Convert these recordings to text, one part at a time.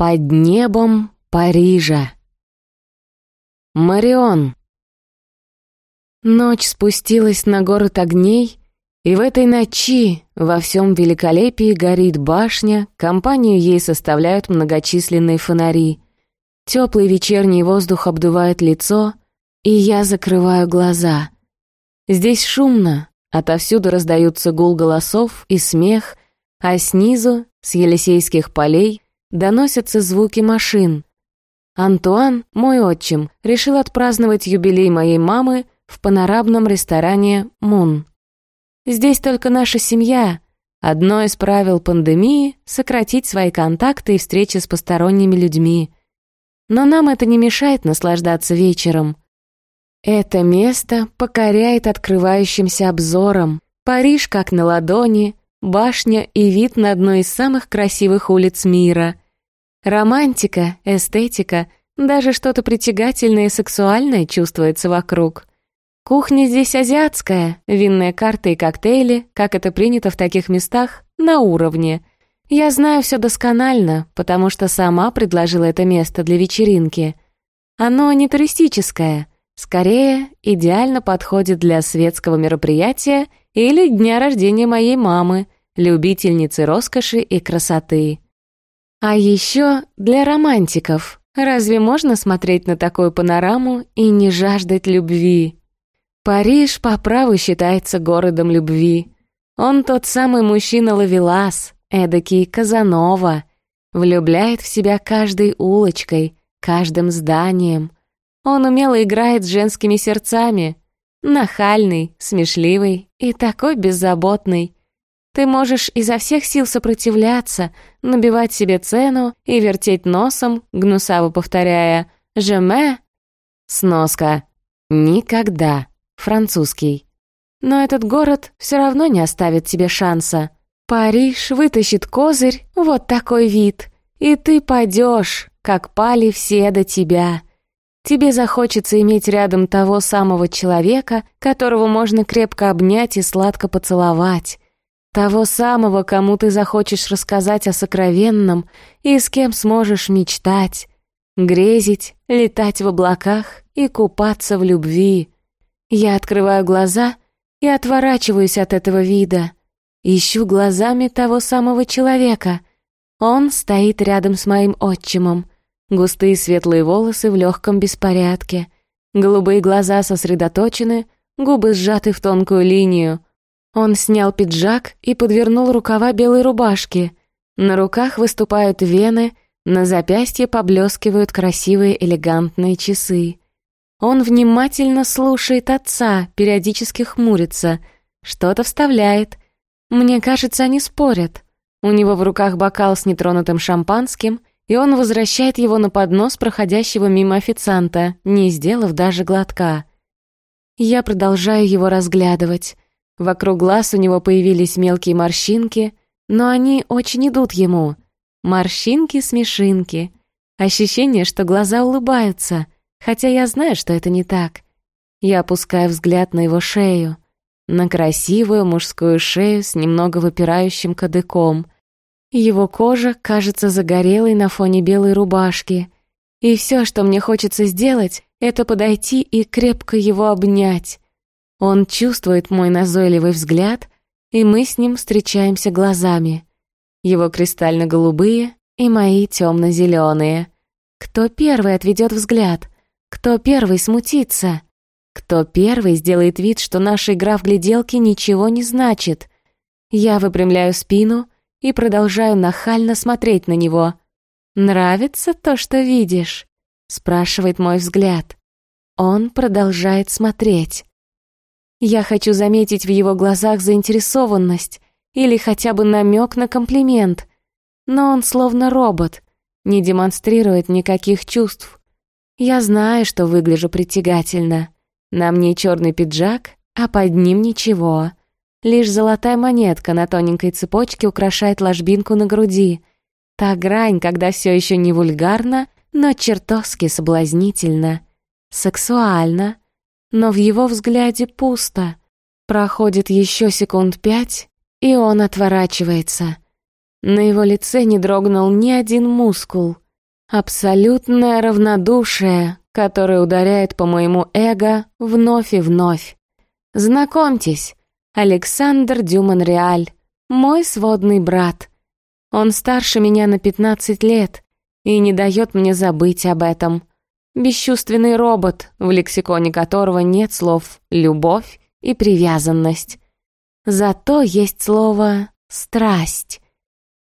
Под небом Парижа. Марион. Ночь спустилась на город огней, и в этой ночи во всем великолепии горит башня, компанию ей составляют многочисленные фонари. Теплый вечерний воздух обдувает лицо, и я закрываю глаза. Здесь шумно, отовсюду раздаются гул голосов и смех, а снизу, с Елисейских полей, доносятся звуки машин. Антуан, мой отчим, решил отпраздновать юбилей моей мамы в панорамном ресторане «Мун». Здесь только наша семья. Одно из правил пандемии — сократить свои контакты и встречи с посторонними людьми. Но нам это не мешает наслаждаться вечером. Это место покоряет открывающимся обзором. Париж как на ладони, башня и вид на одну из самых красивых улиц мира. Романтика, эстетика, даже что-то притягательное и сексуальное чувствуется вокруг. Кухня здесь азиатская, винная карта и коктейли, как это принято в таких местах, на уровне. Я знаю все досконально, потому что сама предложила это место для вечеринки. Оно не туристическое, скорее идеально подходит для светского мероприятия или дня рождения моей мамы, любительницы роскоши и красоты. А еще для романтиков. Разве можно смотреть на такую панораму и не жаждать любви? Париж по праву считается городом любви. Он тот самый мужчина-ловелас, эдакий Казанова, влюбляет в себя каждой улочкой, каждым зданием. Он умело играет с женскими сердцами, нахальный, смешливый и такой беззаботный. Ты можешь изо всех сил сопротивляться, набивать себе цену и вертеть носом, гнусаво повторяя «Жеме». Сноска. Никогда французский. Но этот город все равно не оставит тебе шанса. Париж вытащит козырь, вот такой вид, и ты падешь, как пали все до тебя. Тебе захочется иметь рядом того самого человека, которого можно крепко обнять и сладко поцеловать. Того самого, кому ты захочешь рассказать о сокровенном и с кем сможешь мечтать, грезить, летать в облаках и купаться в любви. Я открываю глаза и отворачиваюсь от этого вида. Ищу глазами того самого человека. Он стоит рядом с моим отчимом. Густые светлые волосы в легком беспорядке. Голубые глаза сосредоточены, губы сжаты в тонкую линию. Он снял пиджак и подвернул рукава белой рубашки. На руках выступают вены, на запястье поблескивают красивые элегантные часы. Он внимательно слушает отца, периодически хмурится, что-то вставляет. Мне кажется, они спорят. У него в руках бокал с нетронутым шампанским, и он возвращает его на поднос проходящего мимо официанта, не сделав даже глотка. Я продолжаю его разглядывать. Вокруг глаз у него появились мелкие морщинки, но они очень идут ему. Морщинки-смешинки. Ощущение, что глаза улыбаются — Хотя я знаю, что это не так. Я опускаю взгляд на его шею, на красивую мужскую шею с немного выпирающим кадыком. Его кожа кажется загорелой на фоне белой рубашки. И все, что мне хочется сделать, это подойти и крепко его обнять. Он чувствует мой назойливый взгляд, и мы с ним встречаемся глазами. Его кристально-голубые и мои темно-зеленые. Кто первый отведет взгляд? Кто первый смутится? Кто первый сделает вид, что наша игра в гляделки ничего не значит? Я выпрямляю спину и продолжаю нахально смотреть на него. «Нравится то, что видишь?» — спрашивает мой взгляд. Он продолжает смотреть. Я хочу заметить в его глазах заинтересованность или хотя бы намек на комплимент, но он словно робот, не демонстрирует никаких чувств. Я знаю, что выгляжу притягательно. На мне черный пиджак, а под ним ничего. Лишь золотая монетка на тоненькой цепочке украшает ложбинку на груди. Та грань, когда все еще не вульгарно, но чертовски соблазнительно. Сексуально. Но в его взгляде пусто. Проходит еще секунд пять, и он отворачивается. На его лице не дрогнул ни один мускул — Абсолютное равнодушие, которое ударяет по моему эго вновь и вновь. Знакомьтесь, Александр Дюмонреаль, мой сводный брат. Он старше меня на 15 лет и не дает мне забыть об этом. Бесчувственный робот, в лексиконе которого нет слов «любовь» и «привязанность». Зато есть слово «страсть»,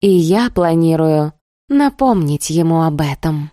и я планирую напомнить ему об этом.